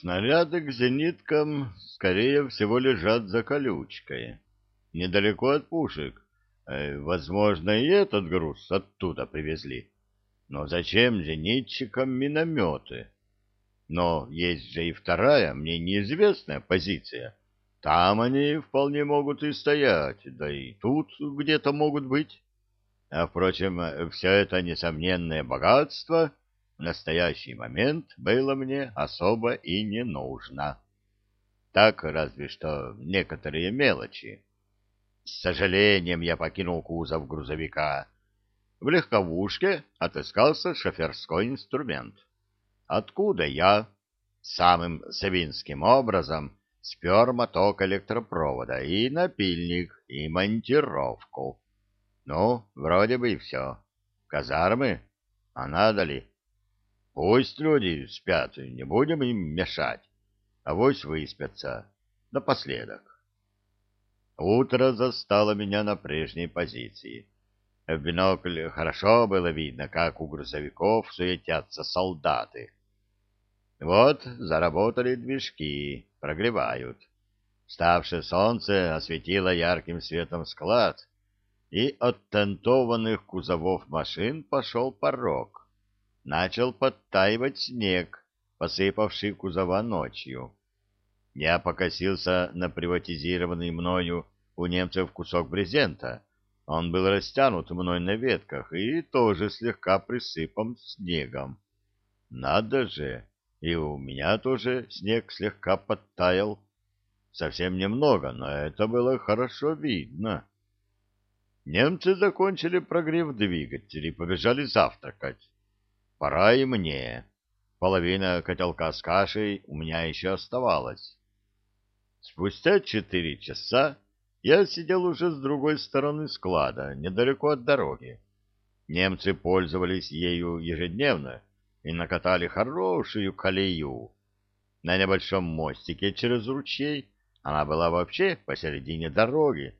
Снаряды к зениткам, скорее всего, лежат за колючкой, недалеко от пушек. Э, возможно, и этот груз оттуда привезли. Но зачем зенитчикам минометы? Но есть же и вторая, мне неизвестная позиция. Там они вполне могут и стоять, да и тут где-то могут быть. А, впрочем, все это несомненное богатство настоящий момент было мне особо и не нужно. Так разве что некоторые мелочи. С сожалением я покинул кузов грузовика. В легковушке отыскался шоферской инструмент. Откуда я самым савинским образом спер моток электропровода и напильник, и монтировку. Ну, вроде бы и все. Казармы? А надо ли? Пусть люди спят, не будем им мешать. Авось выспятся. Напоследок. Утро застало меня на прежней позиции. В бинокль хорошо было видно, как у грузовиков суетятся солдаты. Вот заработали движки, прогревают. Ставшее солнце осветило ярким светом склад, и от тентованных кузовов машин пошел порог. Начал подтаивать снег, посыпавший кузова ночью. Я покосился на приватизированный мною у немцев кусок брезента. Он был растянут мной на ветках и тоже слегка присыпан снегом. Надо же, и у меня тоже снег слегка подтаял. Совсем немного, но это было хорошо видно. Немцы закончили прогрев двигателей и побежали завтракать. Пора и мне. Половина котелка с кашей у меня еще оставалась. Спустя четыре часа я сидел уже с другой стороны склада, недалеко от дороги. Немцы пользовались ею ежедневно и накатали хорошую колею. На небольшом мостике через ручей она была вообще посередине дороги,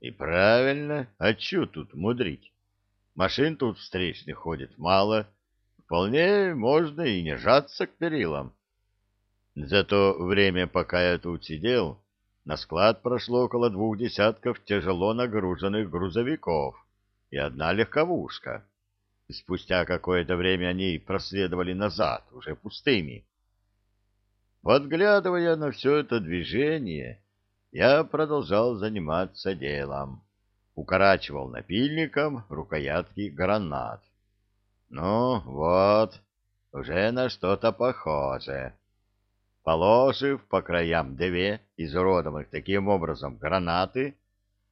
и правильно, а чё тут мудрить? Машин тут встречных ходит мало, вполне можно и не жаться к перилам. За то время, пока я тут сидел, на склад прошло около двух десятков тяжело нагруженных грузовиков и одна легковушка. Спустя какое-то время они проследовали назад, уже пустыми. Подглядывая на все это движение, я продолжал заниматься делом. Укорачивал напильником рукоятки гранат. Ну, вот, уже на что-то похоже. Положив по краям две изуродованных таким образом гранаты,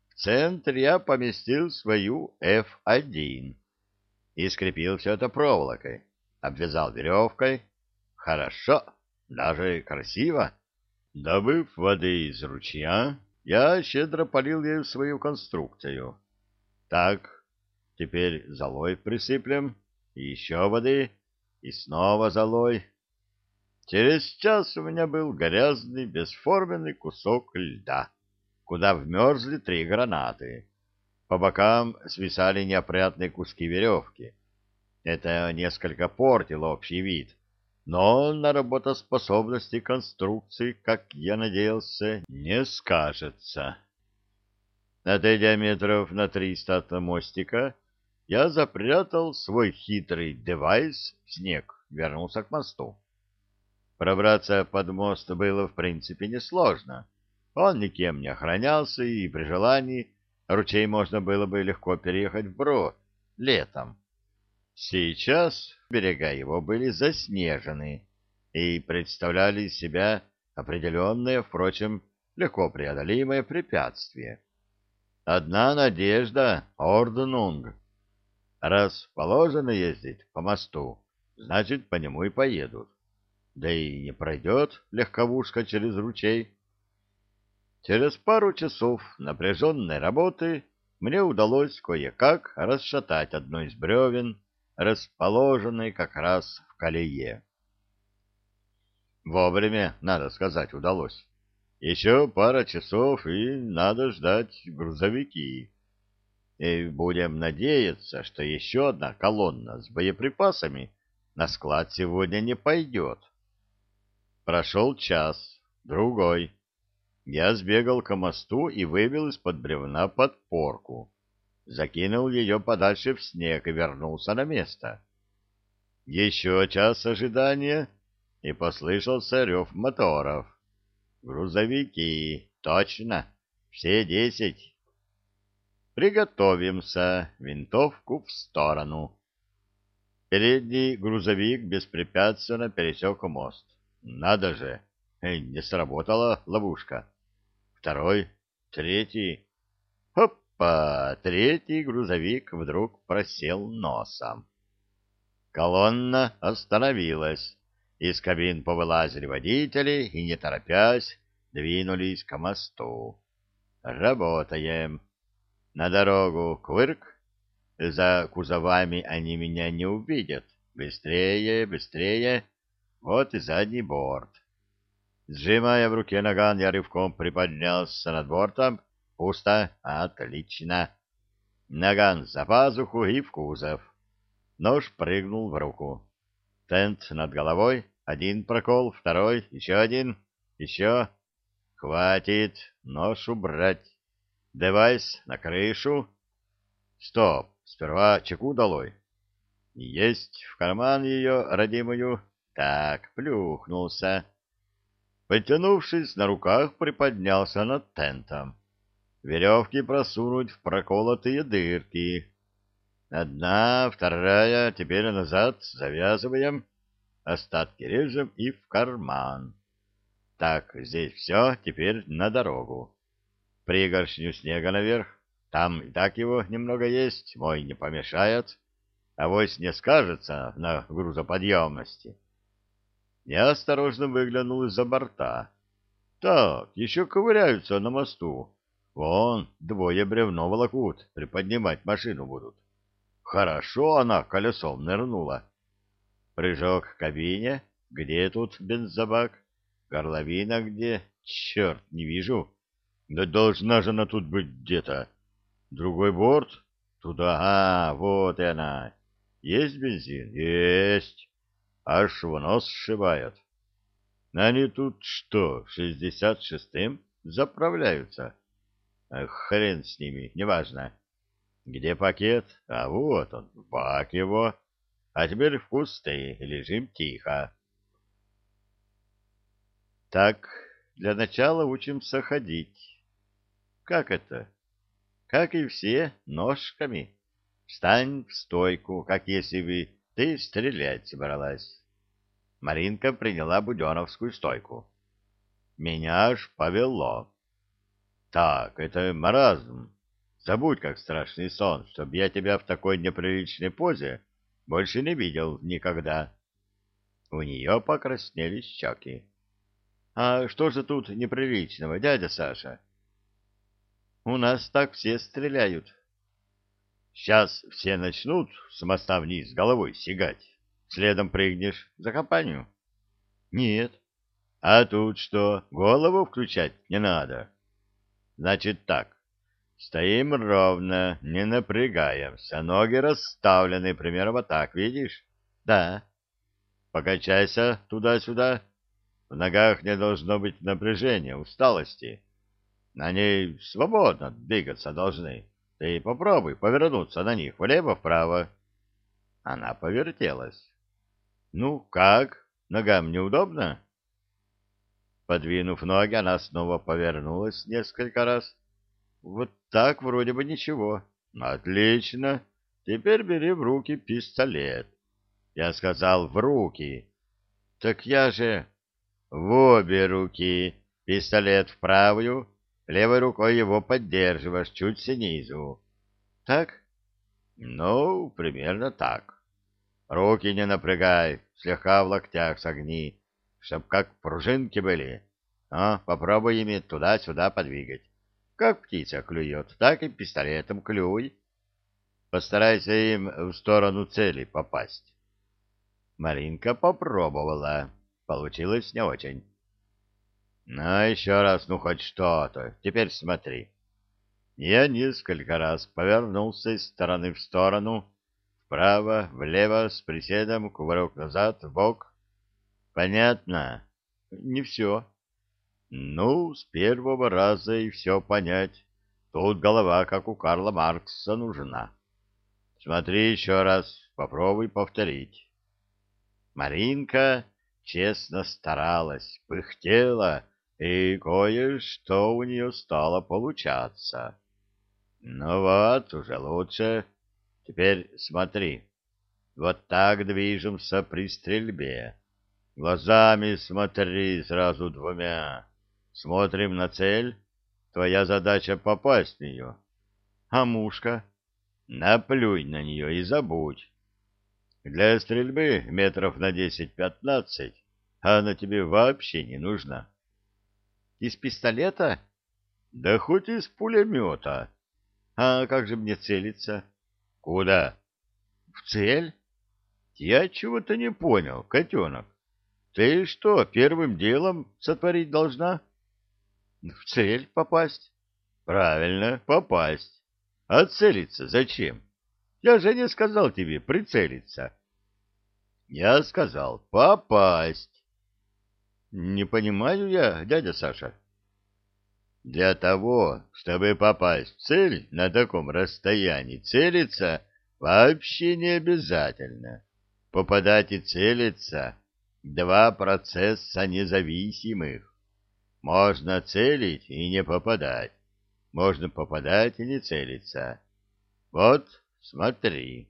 в центр я поместил свою F1 и скрепил все это проволокой, обвязал веревкой. Хорошо, даже красиво. Добыв воды из ручья, я щедро полил ею свою конструкцию. Так, теперь золой присыплем, еще воды, и снова золой. Через час у меня был грязный, бесформенный кусок льда, куда вмерзли три гранаты. По бокам свисали неопрятные куски веревки. Это несколько портило общий вид но на работоспособности конструкции, как я надеялся, не скажется. Отойдя метров на триста от мостика, я запрятал свой хитрый девайс в снег, вернулся к мосту. Пробраться под мост было в принципе несложно. Он никем не охранялся, и при желании ручей можно было бы легко переехать вброд летом. Сейчас берега его были заснежены и представляли из себя определенное, впрочем, легко преодолимое препятствие. Одна надежда — Орднунг. Раз положено ездить по мосту, значит, по нему и поедут. Да и не пройдет легковушка через ручей. Через пару часов напряженной работы мне удалось кое-как расшатать одно из бревен, расположенной как раз в колее. Вовремя, надо сказать, удалось. Еще пара часов, и надо ждать грузовики. И будем надеяться, что еще одна колонна с боеприпасами на склад сегодня не пойдет. Прошел час, другой. Я сбегал к мосту и выбил из-под бревна подпорку. Закинул ее подальше в снег и вернулся на место. Еще час ожидания, и послышался рев моторов. Грузовики, точно, все десять. Приготовимся, винтовку в сторону. Передний грузовик беспрепятственно пересек мост. Надо же, не сработала ловушка. Второй, третий. Опа! Третий грузовик вдруг просел носом. Колонна остановилась. Из кабин повылазили водители и, не торопясь, двинулись к мосту. Работаем. На дорогу квырк. За кузовами они меня не увидят. Быстрее, быстрее. Вот и задний борт. Сжимая в руке наган, я рывком приподнялся над бортом. Пусто. Отлично. Наган за пазуху и в кузов. Нож прыгнул в руку. Тент над головой. Один прокол, второй, еще один, еще. Хватит. Нож убрать. Девайс на крышу. Стоп. Сперва чеку долой. Есть в карман ее, родимую. Так, плюхнулся. Потянувшись, на руках приподнялся над тентом. Веревки просунуть в проколотые дырки. Одна, вторая, теперь назад завязываем. Остатки режем и в карман. Так, здесь все, теперь на дорогу. Пригоршню снега наверх. Там и так его немного есть, мой не помешает. Авось не скажется на грузоподъемности. Я осторожно выглянул из-за борта. Так, еще ковыряются на мосту. Вон, двое бревно волокут, приподнимать машину будут. Хорошо она колесом нырнула. Прыжок к кабине. Где тут бензобак? Горловина где? Черт, не вижу. Да должна же она тут быть где-то. Другой борт? Туда, а, вот и она. Есть бензин? Есть аж в нос сшибает. Они тут что, шестьдесят шестым заправляются? Эх, хрен с ними, неважно. Где пакет? А вот он, бак его. А теперь в кусты, лежим тихо. Так, для начала учимся ходить. Как это? Как и все, ножками. Встань в стойку, как если бы ты стрелять собралась. Маринка приняла буденовскую стойку. Меня аж повело. Так, это маразм. Забудь, как страшный сон, чтоб я тебя в такой неприличной позе больше не видел никогда. У нее покраснели щеки. — А что же тут неприличного, дядя Саша? — У нас так все стреляют, Сейчас все начнут с моста вниз головой сигать. Следом прыгнешь за компанию? Нет. А тут что, голову включать не надо? Значит так. Стоим ровно, не напрягаемся. Ноги расставлены, примерно вот так, видишь? Да. Покачайся туда-сюда. В ногах не должно быть напряжения, усталости. На ней свободно двигаться должны. Ты попробуй повернуться на них влево-вправо. Она повертелась. Ну, как? Ногам неудобно? Подвинув ноги, она снова повернулась несколько раз. Вот так вроде бы ничего. Отлично. Теперь бери в руки пистолет. Я сказал в руки. Так я же в обе руки. Пистолет в правую, Левой рукой его поддерживаешь чуть снизу. Так? Ну, примерно так. Руки не напрягай, слегка в локтях согни, чтоб как пружинки были. А, попробуй ими туда-сюда подвигать. Как птица клюет, так и пистолетом клюй. Постарайся им в сторону цели попасть. Маринка попробовала. Получилось не очень. Ну, еще раз, ну, хоть что-то. Теперь смотри. Я несколько раз повернулся из стороны в сторону, вправо, влево, с приседом, кувырок назад, в бок. Понятно? Не все. Ну, с первого раза и все понять. Тут голова, как у Карла Маркса, нужна. Смотри еще раз, попробуй повторить. Маринка честно старалась, пыхтела, и кое-что у нее стало получаться. Ну вот, уже лучше. Теперь смотри. Вот так движемся при стрельбе. Глазами смотри сразу двумя. Смотрим на цель. Твоя задача попасть в нее. А мушка? Наплюй на нее и забудь. Для стрельбы метров на десять-пятнадцать она тебе вообще не нужна. Из пистолета? Да хоть из пулемета. А как же мне целиться? Куда? В цель? Я чего-то не понял, котенок. Ты что, первым делом сотворить должна? В цель попасть. Правильно, попасть. А целиться зачем? Я же не сказал тебе прицелиться. Я сказал попасть. Не понимаю я, дядя Саша. Для того, чтобы попасть в цель на таком расстоянии, целиться вообще не обязательно. Попадать и целиться — два процесса независимых. Можно целить и не попадать. Можно попадать и не целиться. Вот, смотри.